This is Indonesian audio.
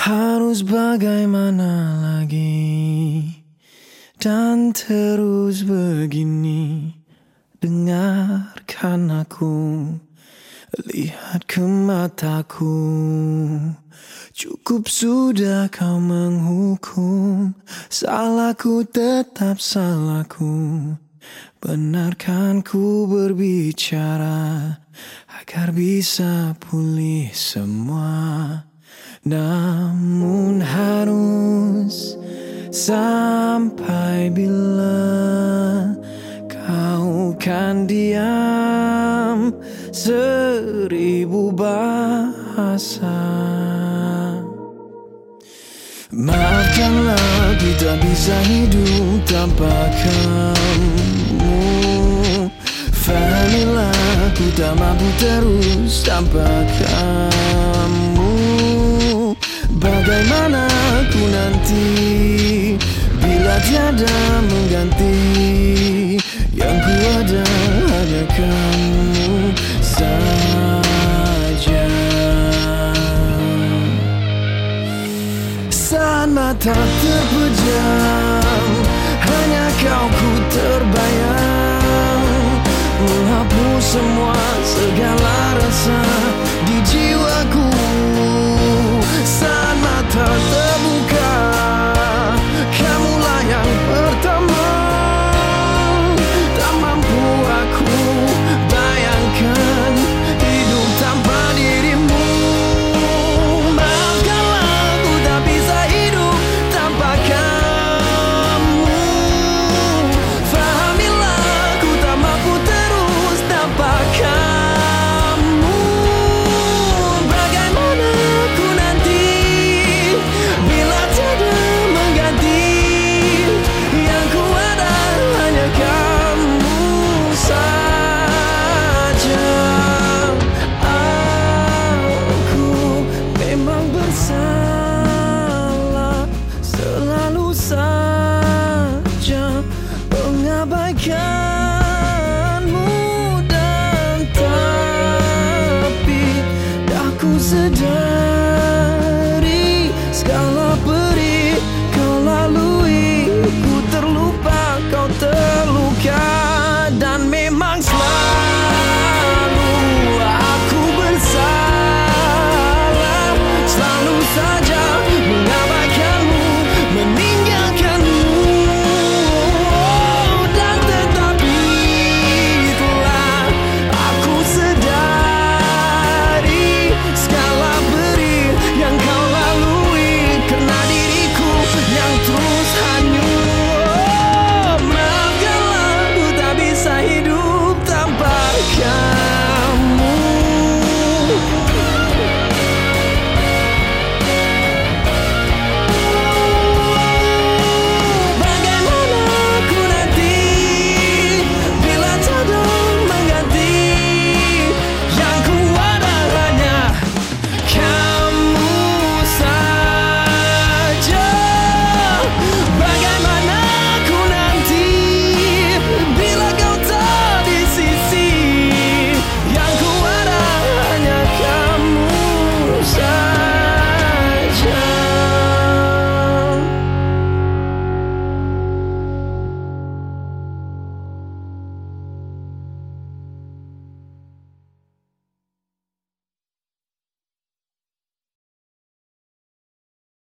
Harus bagaimana lagi? Dan terus begini Dengarkan aku Lihat ke mataku. Cukup sudah kau menghukum Salahku tetap salahku. Benarkan ku berbicara Agar bisa pulih semua namun harus sampai bila kau kan diam seribu bahasa. Maafkanlah kita bisa hidup tanpa kamu. Fahamilah ku tak mampu terus tanpa kamu Bagaimana ku nanti? Bila tiada mengganti Yang ku ada hanya kamu saja. Saat mata terpejam Hanya kau ku terbayang. Menghapus semua segala rasa sadari segala